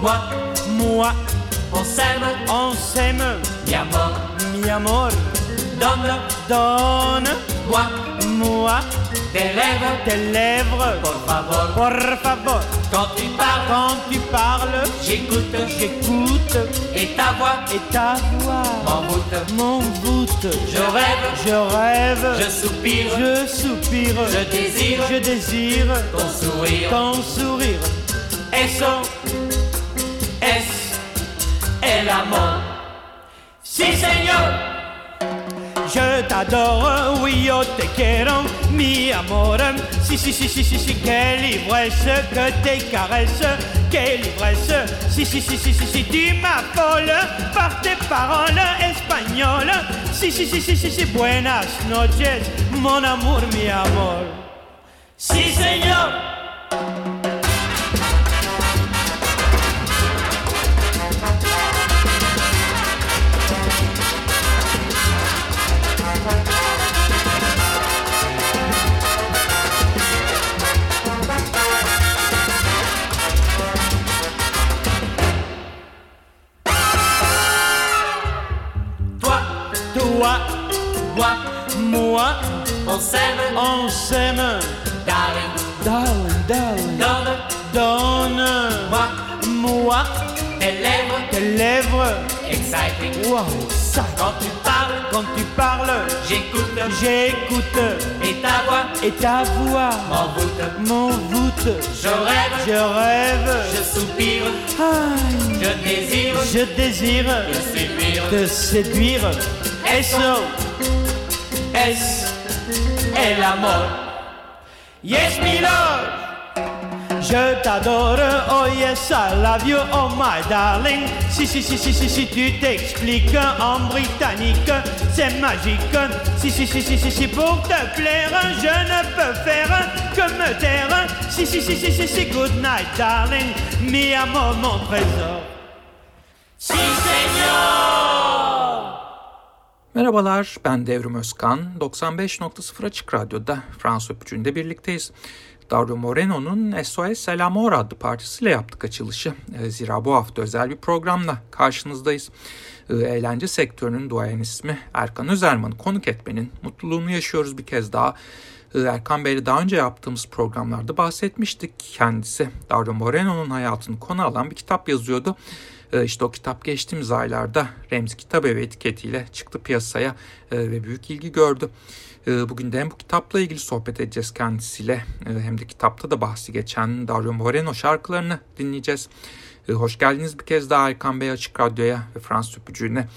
moi, moi, on s'aime, on s'aime, mi amor, mi amor, donne, donne-moi moi. Tes lèvres, tes lèvres, por favor. por favor. Quand tu parles, Quand tu parles, j'écoute, j'écoute. Et ta voix. Et ta voix. M'envoûte. m'envoûte. Je rêve, Je rêve, je soupire, je soupire, je désire. Je désire. Ton sourire. ton sourire. Eso es el amor. Sí, señor. Je t'adore, oui, yo te quiero, mi amor. Si, si, si, si, si, si, quelle ivresse que tes caresses, quelle ivresse. Si, si, si, si, si, si, tu m'affoles par tes paroles espagnoles. Si, si, si, si, si, si, buenas noches, mon amour, mi amor. Sí, señor. Moi, on s'aime, on s'aime. darling. Darling, darling, Donne-moi donne-moi tes lèvres, tes lèvres. exciting. Wow, ça. Quand tu parles, Quand tu parles, j'écoute. J'écoute. Et ta voix. Et ta voix. M'envoûte. m'envoûte. Je rêve, Je rêve, je soupire, aïe, je désire, je désire. Je séduire. te séduire. Eso, Es el amor. yes, mi love. Je t'adore, oh yes, I love you, oh my darling. Si, si, si, si, si, si, tu t'expliques en britannique, c'est magique. Si, si, si, si, si, si, pour te plaire, je ne peux faire que me taire. Si, si, si, si, si, si, good night, darling, mi amor, mon trésor. Si, señor. Merhabalar, ben Devrim Özkan. 95.0 Açık Radyo'da Fransız Öpücüğü'nde birlikteyiz. Dario Moreno'nun SOS El adlı partisiyle yaptık açılışı. E, Zira bu hafta özel bir programla karşınızdayız. E, Eğlence sektörünün duayen ismi Erkan Özerman'ı konuk etmenin mutluluğunu yaşıyoruz bir kez daha. E, Erkan Bey'le daha önce yaptığımız programlarda bahsetmiştik. Kendisi Dario Moreno'nun hayatını konu alan bir kitap yazıyordu. E, İşte o kitap geçtiğimiz aylarda Remzi Kitabevi etiketiyle çıktı piyasaya e, ve büyük ilgi gördü. E, Bugün de hem bu kitapla ilgili sohbet edeceğiz kendisiyle hem de kitapta da bahsi geçen Dario Moreno şarkılarını dinleyeceğiz. Hoş geldiniz bir kez daha Erkan Bey Açık Radyo'ya ve Fransız Öpücüğü'ne.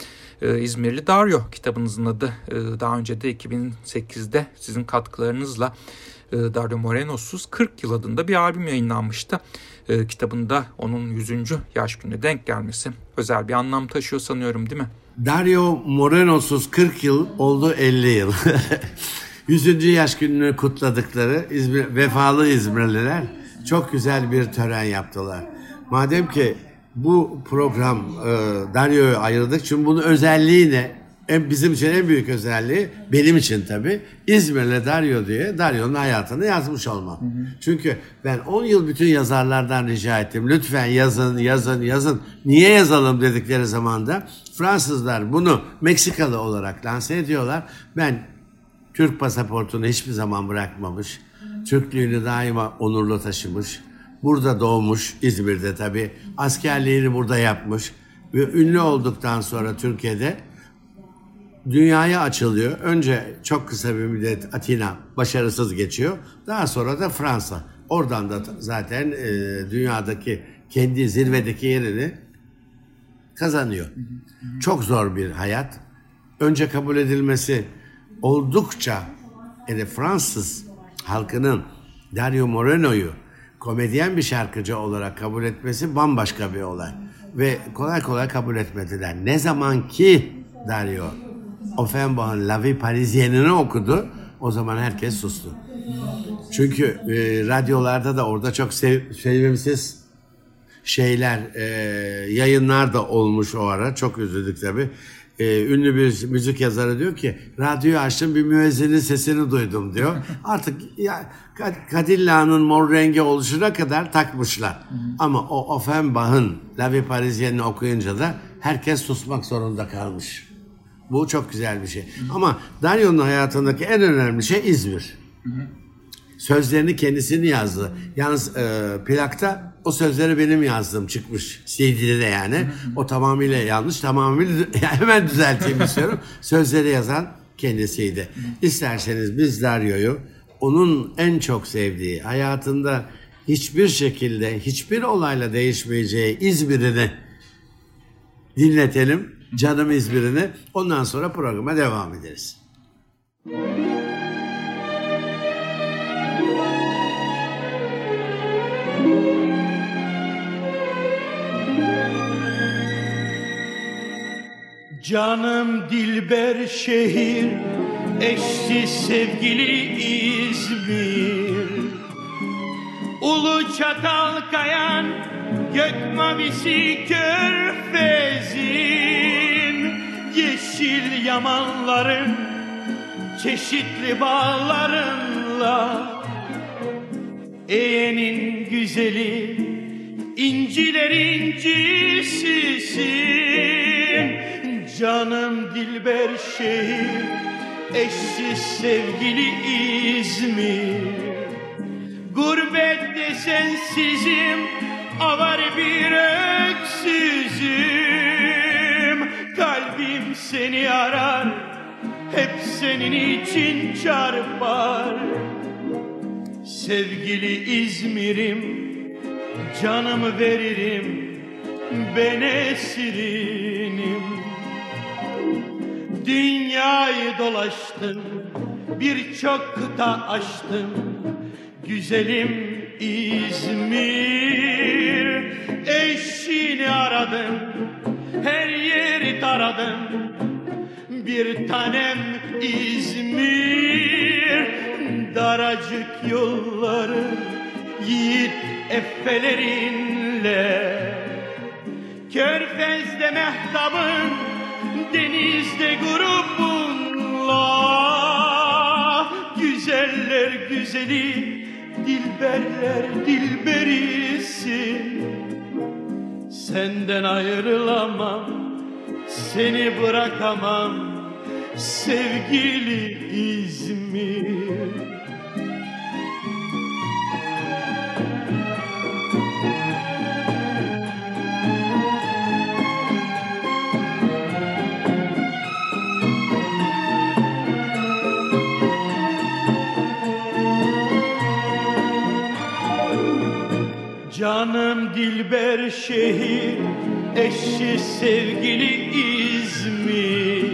E, İzmirli Dario kitabınızın adı. E, Daha önce de 2008'de sizin katkılarınızla e, Dario Moreno'suz 40 yıl adında bir albüm yayınlanmıştı. E, Kitabında onun 100. yaş gününe denk gelmesi özel bir anlam taşıyor sanıyorum değil mi? Dario Moreno'suz 40 yıl oldu 50 yıl. 100. yaş gününü kutladıkları İzmir, vefalı İzmirliler çok güzel bir tören yaptılar. Madem ki bu program e, Dario'yu ayırdık çünkü bunun özelliği ne? En, bizim için en büyük özelliği benim için tabii İzmirli Dario diye Dario'nun hayatını yazmış olmam. Çünkü ben 10 yıl bütün yazarlardan rica ettim. Lütfen yazın, yazın, yazın. Niye yazalım dedikleri zaman da Fransızlar bunu Meksikalı olarak lanse ediyorlar. Ben Türk pasaportunu hiçbir zaman bırakmamış. Türklüğünü daima onurlu taşımış. Burada doğmuş İzmir'de tabii. Askerliğini burada yapmış. Ve ünlü olduktan sonra Türkiye'de dünyaya açılıyor. Önce çok kısa bir müddet Atina başarısız geçiyor. Daha sonra da Fransa. Oradan da zaten e, dünyadaki kendi zirvedeki yerini kazanıyor. Çok zor bir hayat. Önce kabul edilmesi oldukça yani Fransız halkının Dario Moreno'yu komedyen bir şarkıcı olarak kabul etmesi bambaşka bir olay. Ve kolay kolay kabul etmediler. Ne zaman ki Dario Offenbach'ın La Vie Parisienne'ini okudu o zaman herkes sustu. Çünkü e, radyolarda da orada çok sev, sevimsiz şeyler, e, yayınlar da olmuş o ara. Çok üzüldük tabii. E, ünlü bir müzik yazarı diyor ki radyoyu açtım bir müezzinin sesini duydum diyor. Artık ya, Cadilla'nın mor rengi oluşuna kadar takmışlar. Ama o Offenbach'ın La Vie Parisienne'i okuyunca da herkes susmak zorunda kalmış. Bu çok güzel bir şey. Ama Dario'nun hayatındaki en önemli şey İzmir. Sözlerini kendisini yazdı. Yalnız e, plakta o sözleri benim yazdığım çıkmış. CD'de de yani. O tamamıyla yanlış. Tamamıyla hemen düzelteyim istiyorum. Sözleri yazan kendisiydi. İsterseniz biz Dario'yu onun en çok sevdiği, hayatında hiçbir şekilde, hiçbir olayla değişmeyeceği İzmir'ini dinletelim. Canım İzmir'ini. Ondan sonra programa devam ederiz. Canım Dilber şehir, eşsiz sevgili İzmir. Ulu çatal kayan, gök mavisi körfezin. Yeşil yamanların, çeşitli bağlarınla. Eğenin güzeli, inciler incisisin. Canım Dilber şehir, eşsiz sevgili İzmir. Gurbette sensizim, avar bir öksüzüm. Kalbim seni arar, hep senin için çarpar. Sevgili İzmir'im, canımı veririm, ben esirinim. Dünyayı dolaştım, birçok kıta aştım. Güzelim İzmir, eşini aradım, her yeri taradım. Bir tanem İzmir, daracık yolları, yiğit effelerinle. Körfez'de mehtabın, denizde grubunla. Güzeller güzeli, dilberler dilberisin Senden ayrılamam, seni bırakamam. Sevgili İzmir Canım Dilber şehir, eşsiz sevgili İzmir.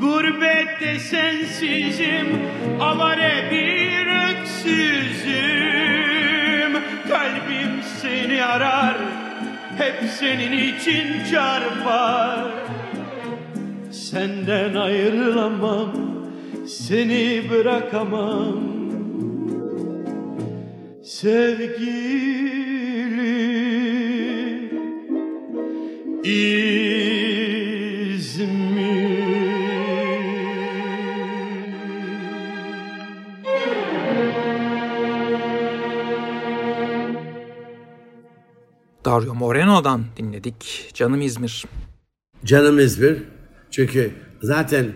Gurbette sensizim, avare bir öksüzüm. Kalbim seni arar, hep senin için çarpar. Senden ayrılamam, seni bırakamam. Sevgili Dario Moreno'dan dinledik. Canım İzmir. Canım İzmir. Çünkü zaten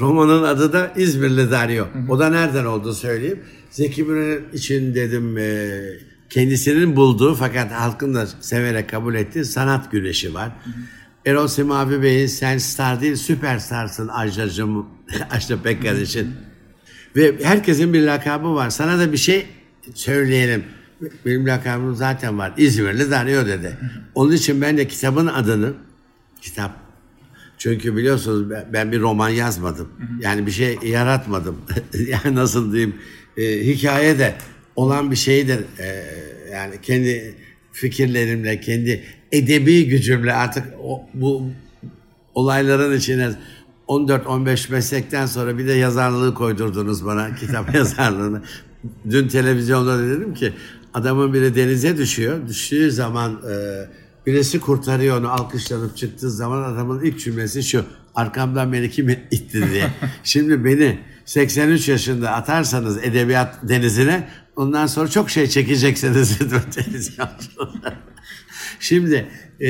romanın adı da İzmirli Dario. O da nereden oldu söyleyeyim. Zeki Müren için dedim e, kendisinin bulduğu fakat halkın da severek kabul ettiği sanat güneşi var. Erol Simavi Bey'in sen star değil süperstarsın Ajda'cığım, Ajda Pekkan için. Ve herkesin bir lakabı var. Sana da bir şey söyleyelim. Benim lakabım zaten var. İzmirli Dario dedi. Onun için ben de kitabın adını kitap çünkü biliyorsunuz ben bir roman yazmadım. Yani bir şey yaratmadım. yani nasıl diyeyim e, hikaye de olan bir şeydir. E, yani kendi fikirlerimle, kendi edebi gücümle artık o, bu olayların içine 14-15 meslekten sonra bir de yazarlığı koydurdunuz bana, kitap yazarlığını. Dün televizyonda da dedim ki adamın biri denize düşüyor. Düştüğü zaman e, Birisi kurtarıyor onu alkışlanıp çıktığı zaman adamın ilk cümlesi şu. Arkamdan beni kim itti diye. Şimdi beni 83 yaşında atarsanız edebiyat denizine ondan sonra çok şey çekeceksiniz. Şimdi e,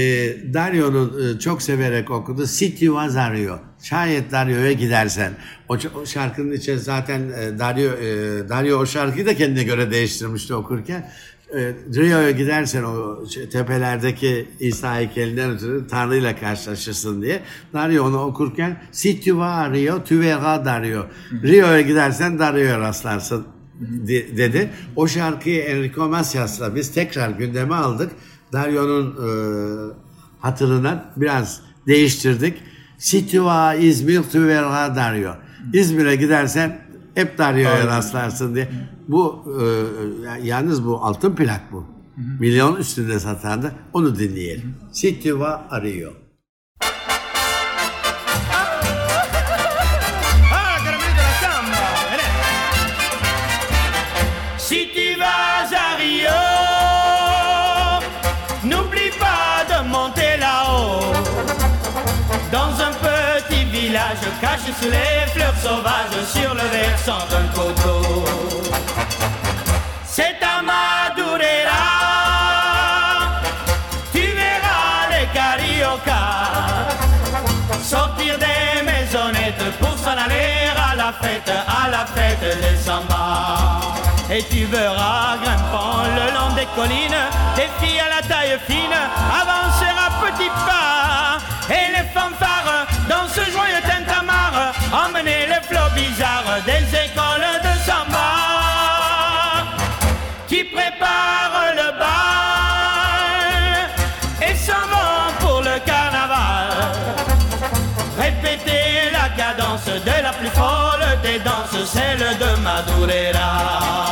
Dario'nun e, çok severek okudu. City was Dario. Şayet Dario'ya gidersen. O, o şarkının içinde zaten e, Dario, e, Dario o şarkıyı da kendine göre değiştirmişti okurken. E, Rio'ya gidersen o tepelerdeki İsa heykelinden ötürü Tanrı ile karşılaşırsın diye. Dario onu okurken Si tu vas Rio, tu verras Dario. Rio'ya gidersen Dario'ya rastlarsın de, dedi. O şarkıyı Enrico Macias'la biz tekrar gündeme aldık. Dario'nun e, hatırına biraz değiştirdik. Si tu vas İzmir, tu verras Dario. İzmir'e gidersen hep Dario'ya rastlarsın diye. Bu e, yalnız bu altın plak bu. Milyon üstünde satandı. Onu dinleyelim. Si tu caché sous les fleurs sauvages sur le versant d'un coteau. C'est à Madureira, tu verras les cariocas sortir des maisonnettes pour s'en aller à la fête, à la fête des samba. Et tu verras grimpant le long des collines des filles à la taille fine avancer à petits pas. Et les fanfares dans emmener les flots bizarres des écoles de samba qui préparent le bal et s'en vont pour le carnaval. Répéter la cadence de la plus folle des danses, celle de Madureira.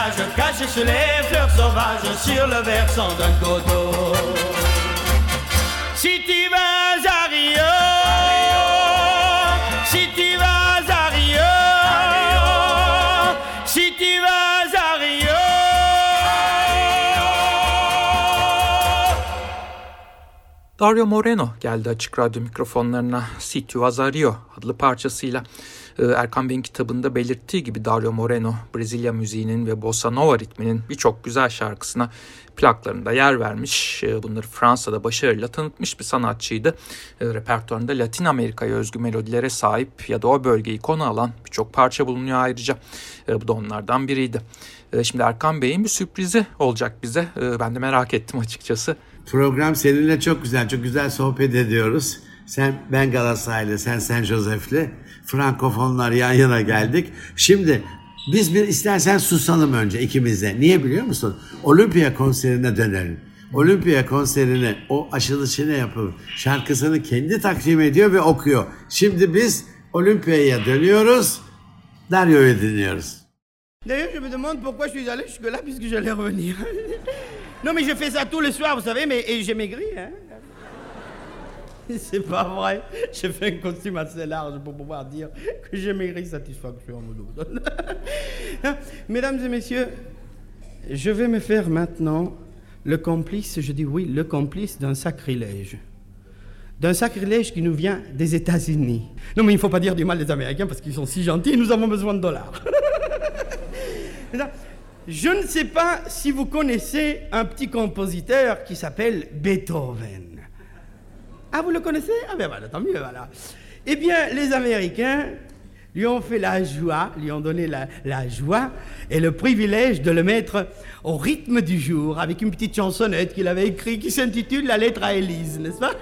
Petit village caché sous les fleurs sauvages sur le versant d'un coteau. Si tu vas à Rio, si tu vas à Rio, si tu vas à Rio. Dario Moreno geldi açık radyo mikrofonlarına Sitio Azario adlı parçasıyla. Ee, Erkan Bey'in kitabında belirttiği gibi Dario Moreno, Brezilya müziğinin ve bossa nova ritminin birçok güzel şarkısına plaklarında yer vermiş. Ee, Bunları Fransa'da başarıyla tanıtmış bir sanatçıydı. Ee, Repertuarında Latin Amerika'ya özgü melodilere sahip ya da o bölgeyi konu alan birçok parça bulunuyor ayrıca. Bu da onlardan biriydi. Şimdi Erkan Bey'in bir sürprizi olacak bize. Ben de merak ettim açıkçası. Program seninle çok güzel, çok güzel sohbet ediyoruz. Sen ben Galatasaraylı, sen Sen Josef'li. Frankofonlar yan yana geldik. Şimdi biz bir istersen susalım önce ikimiz de. Niye biliyor musun? Olimpiya konserine dönelim. Olimpiya konserini o açılışını yapıp şarkısını kendi takdim ediyor ve okuyor. Şimdi biz Olimpiyaya dönüyoruz. Dario'yu dinliyoruz. D'ailleurs, je me demande pourquoi je suis allé jusque-là puisque j'allais revenir. non, mais je fais ça tous les soirs, vous savez, mais et j'ai maigri, hein. C'est pas vrai. J'ai fait un costume assez large pour pouvoir dire que j'ai maigri satisfaction. Mesdames et messieurs, je vais me faire maintenant le complice, je dis oui, le complice d'un sacrilège. D'un sacrilège qui nous vient des États-Unis. Non, mais il ne faut pas dire du mal des Américains parce qu'ils sont si gentils, nous avons besoin de dollars. Je ne sais pas si vous connaissez un petit compositeur qui s'appelle Beethoven. Ah, vous le connaissez Ah, ben voilà, tant mieux, voilà. Eh bien, les Américains lui ont fait la joie, lui ont donné la, joie et le privilège de le mettre au rythme du jour avec une petite chansonnette qu'il avait écrite qui s'intitule La lettre à Élise, n'est-ce pas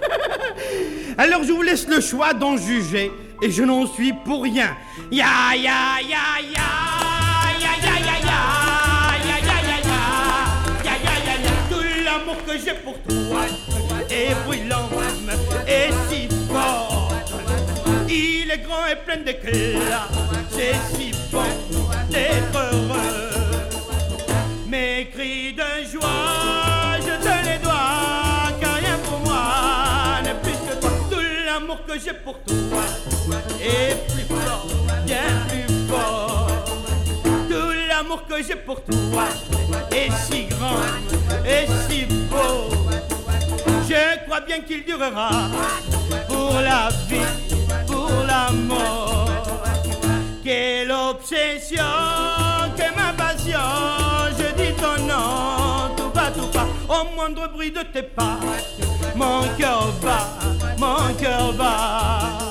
Alors, je vous laisse le choix d'en juger et je n'en suis pour rien. Ya, ya, ya, ya Tout l'amour que j'ai pour toi est brûlant. Il est grand et plein d'éclat, c'est si bon d'être heureux. Mes cris de joie, je te les dois, car rien pour moi n'est plus que toi. Tout l'amour que j'ai pour toi est plus fort, bien plus fort. Tout l'amour que j'ai pour toi est si grand et si beau. Je crois bien qu'il durera pour la vie, pour la mort. Quelle obsession, que ma passion, je dis ton nom, tout bas, tout bas, au moindre bruit de tes pas, mon cœur bat, mon cœur bat.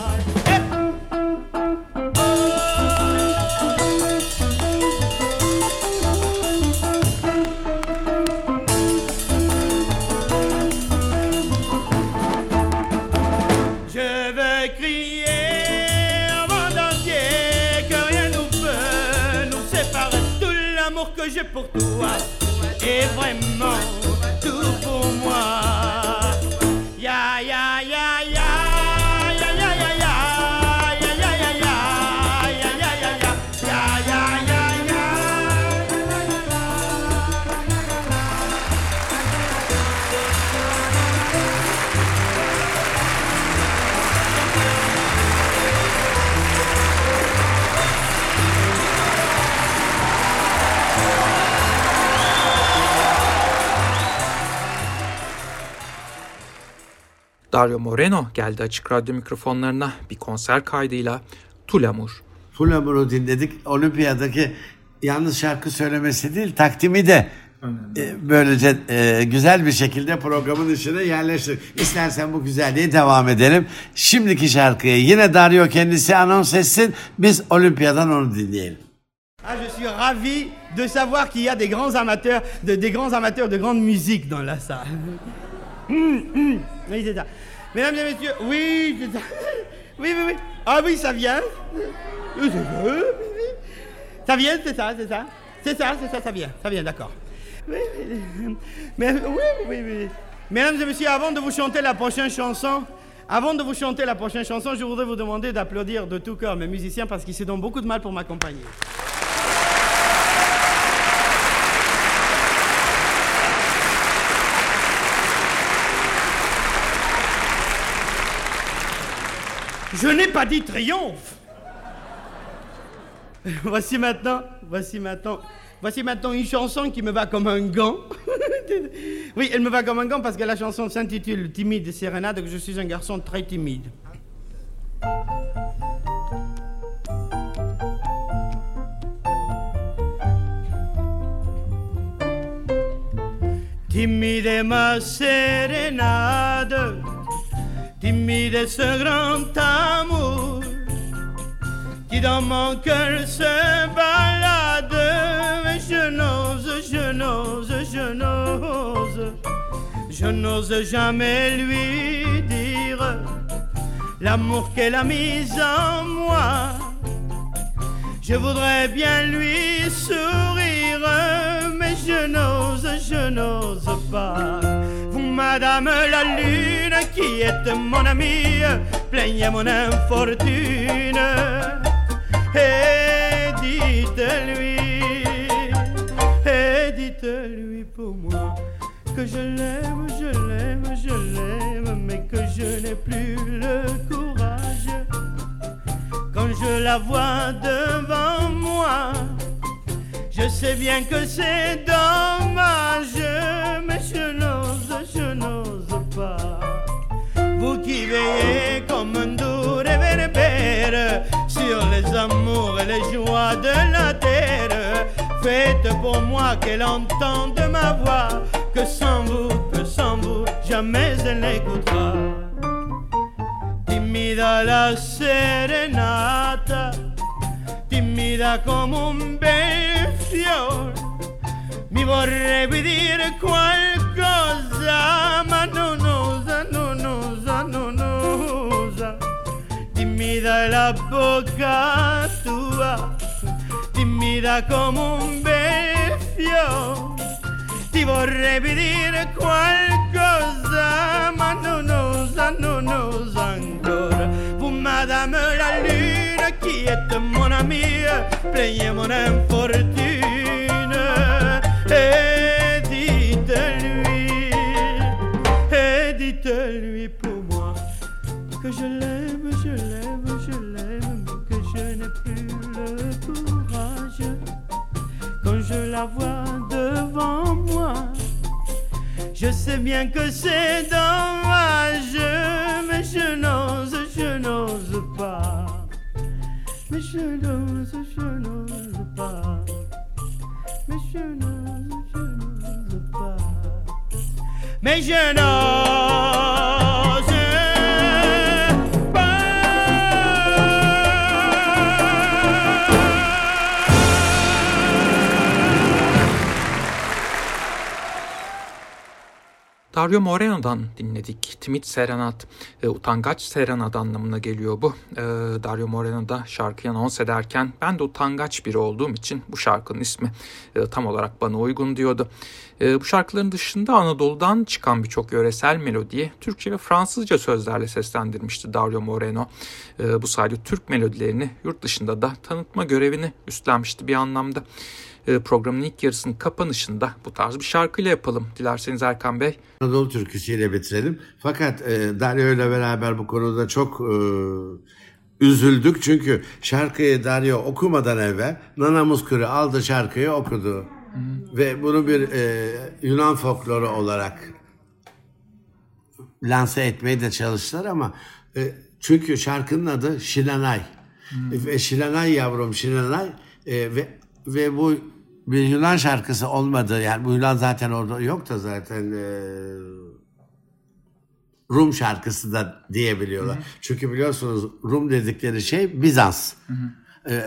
Dario Moreno geldi açık radyo mikrofonlarına bir konser kaydıyla Tulamur. Fulabur'u dinledik. Olimpiyadaki yalnız şarkı söylemesi değil, takdimi de e, böylece e, güzel bir şekilde programın içine yerleştir. İstersen bu güzelliği devam edelim. Şimdiki şarkıyı yine Dario kendisi anons etsin. Biz Olimpiya'dan onu dinleyelim. Ah, je suis ravi de savoir qu'il y a des grands amateurs, de, des grands amateurs de grande musique dans la salle. Hum, hum. Oui, c'est ça. Mesdames et messieurs, oui, c'est ça. Oui, oui, oui. Ah oui, ça vient. Ça. Vient, c'est ça, c'est ça. C'est ça, c'est ça, ça vient. Ça vient, d'accord. Oui, mais, oui, oui, oui. Mesdames et messieurs, avant de vous chanter la prochaine chanson, avant de vous chanter la prochaine chanson, je voudrais vous demander d'applaudir de tout cœur mes musiciens parce qu'ils se donnent beaucoup de mal pour m'accompagner. Je n'ai pas dit triomphe. Voici maintenant, voici maintenant, voici maintenant une chanson qui me va comme un gant. oui, elle me va comme un gant parce que la chanson s'intitule Timide sérénade, que je suis un garçon très timide. Timide ma sérénade, timide ce grand amour qui dans mon cœur se balade. Mais je n'ose, je n'ose, je n'ose, je n'ose jamais lui dire l'amour qu'elle a mis en moi. Je voudrais bien lui sourire, je n'ose, je n'ose pas. Vous, madame la lune, qui êtes mon amie, plaignez mon infortune. Et dites-lui, et dites-lui pour moi que je l'aime, je l'aime, je l'aime, mais que je n'ai plus le courage quand je la vois devant moi. Je sais bien que c'est dommage, mais je n'ose, je n'ose pas. Vous qui veillez comme un doux réverbère sur les amours et les joies de la terre, faites pour moi qu'elle entende ma voix, que sans vous, que sans vous, jamais elle n'écoutera. Timide la serenata, mira como un venció mi vorrei vedere qualcosa ma non osa, non osa, non osa dimmi dalla bocca tua dimmi da come un vecchio ti vorrei vedere qualcosa ma non osa, non osa ancora fumata me la luna chi è te amie, plaignez mon infortune. Et dites-lui, et dites-lui pour moi que je l'aime, je l'aime, je l'aime, mais que je n'ai plus le courage quand je la vois devant moi. Je sais bien que c'est dommage, mais je n'ose, je n'ose pas. Mais je n'ose, je n'ose pas. Mais je n'ose, je n'ose pas. Dario Moreno'dan dinledik. Timid Serenat, e, utangaç serenat anlamına geliyor bu. E, Dario Moreno da şarkıyı anons ederken ben de utangaç biri olduğum için bu şarkının ismi e, tam olarak bana uygun diyordu. E, bu şarkıların dışında Anadolu'dan çıkan birçok yöresel melodiyi Türkçe ve Fransızca sözlerle seslendirmişti Dario Moreno. E, bu sayede Türk melodilerini yurt dışında da tanıtma görevini üstlenmişti bir anlamda. E, programın ilk yarısının kapanışında bu tarz bir şarkıyla yapalım. Dilerseniz Erkan Bey. Anadolu türküsüyle bitirelim. Fakat e, Dario ile beraber bu konuda çok e, üzüldük. Çünkü şarkıyı Dario okumadan evvel Nana Muskuri aldı şarkıyı okudu. Ve bunu bir e, Yunan folkloru olarak lanse etmeye de çalıştılar ama e, çünkü şarkının adı Şilanay. Ve Şilanay yavrum Şilanay e, ve ve bu bir Yunan şarkısı olmadı. Yani bu Yunan zaten orada yok da zaten e, Rum şarkısı da diyebiliyorlar. Çünkü biliyorsunuz Rum dedikleri şey Bizans. Ee,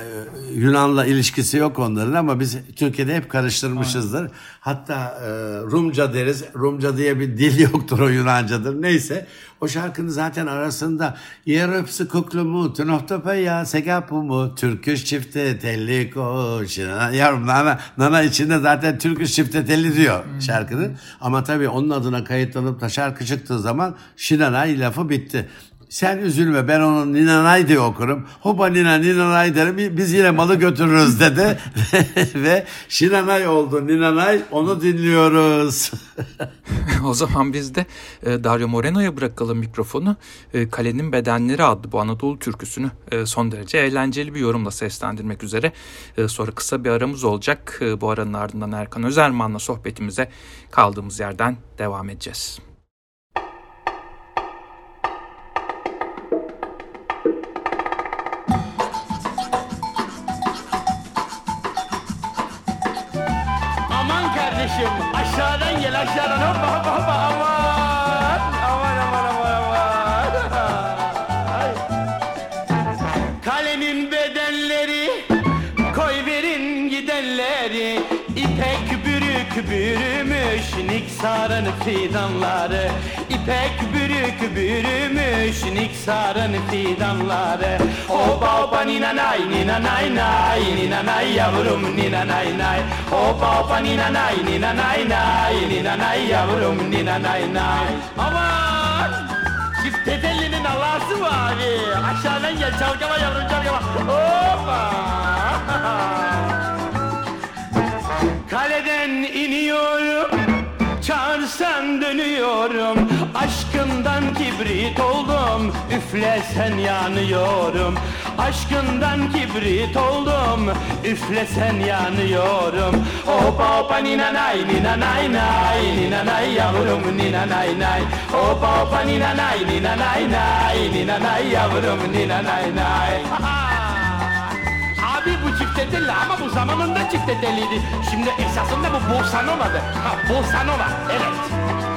Yunan'la ilişkisi yok onların ama biz Türkiye'de hep karıştırmışızdır. Hatta e, Rumca deriz. Rumca diye bir dil yoktur o Yunancadır. Neyse o şarkının zaten arasında Yeröpsü kuklumu, tünohtopaya, segapumu, Türküş çifte telli koş. Yavrum nana, nana içinde zaten Türküş çifte telli diyor şarkının. Ama tabii onun adına kayıtlanıp da şarkı çıktığı zaman Şinanay lafı bitti. Sen üzülme ben onu Ninanay diye okurum. Hopa Nina Ninanay derim biz yine malı götürürüz dedi. Ve Şinanay oldu Ninanay onu dinliyoruz. o zaman biz de e, Dario Moreno'ya bırakalım mikrofonu. E, Kalenin Bedenleri adlı bu Anadolu türküsünü e, son derece eğlenceli bir yorumla seslendirmek üzere. Sonra kısa bir aramız olacak. Bu aranın ardından Erkan Özerman'la sohbetimize kaldığımız yerden devam edeceğiz. Kardeşim. Aşağıdan gel aşağıdan. Hoppa hoppa hoppa. Aman aman aman aman aman. Kalenin bedenleri koy verin gidenleri. İpek bürük bürümüş Niksar'ın fidanları. İpek bürük bürümüş Niksar'ın fidanları. Oba oba nina nay nina nay nay Nina nay yavrum nina nay. Nay Oba oba nina nay nina nay nay Nina nay yavrum nina nay. Nay Aman Çift tedellinin Allah'sı var Aşağıdan gel çalkala yavrum çalkala. Hoppa! Kaleden iniyorum Çağırsan dönüyorum Aşkından kibrit oldum Üflesen yanıyorum. Aşkından kibrit oldum Üflesen yanıyorum. Hopa hopa nina nay nina nay nay Nina nay yavrum nina nay. Nay Hopa hopa nina nay nina nay nay Nina nay yavrum nina nay nay Abi bu çifte deli ama bu zamanında çifte deliydi. Şimdi esasında bu bossa nova'dır. Ha bossa evet.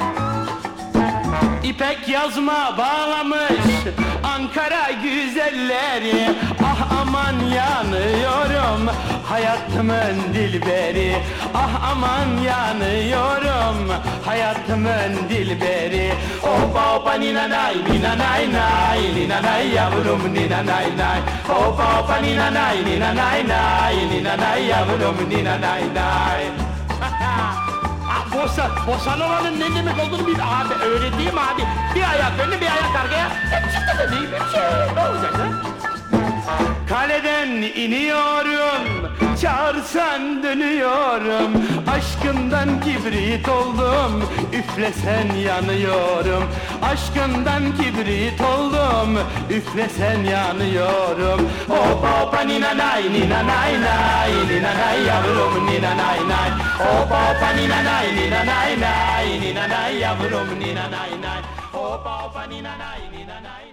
İpek yazma bağlamış Ankara güzelleri. Ah aman yanıyorum Hayatımın dilberi. Ah aman yanıyorum Hayatımın dilberi. Opa opa nina nay nina nay. Nay Nina nay yavrum nina nay. Nay Opa opa nina nay. Nina nay nay Nina nay yavrum nina nay nay bossa nova'nın ne demek olduğunu bil abi mi abi? Bir ayak önüne bir ayak arkaya. Çıktı da değil bir şey. Ne olacak lan? Kaleden iniyorum, çağırsan dönüyorum. Aşkından kibrit oldum, üflesen yanıyorum. Aşkından kibrit oldum, üflesen yanıyorum. Hopa hopa nina nay, nina nay nay Nina nay yavrum, nina nay. Nay Hopa hopa nina nay, nina nay nay Nina nay yavrum, nina nay. Nay Hopa hopa nina nay, nina nay